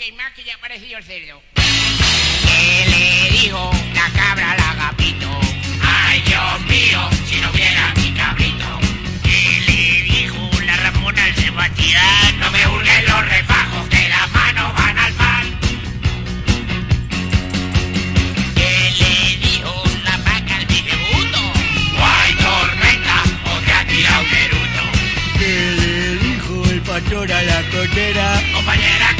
que hay más que ya apareció el cerdo. ¿Qué le dijo la cabra al agapito? ¡Ay, Dios mío! Si no viera mi cabrito. ¿Qué le dijo la Ramona al Sebastián? No me hurguen los refajos que las manos van al pan. ¿Qué le dijo la vaca al bijebuto? ¡Guay, tormenta! ¡O te ha tirado un eruto! ¿Qué le dijo el pastor a la cordera? Compañera,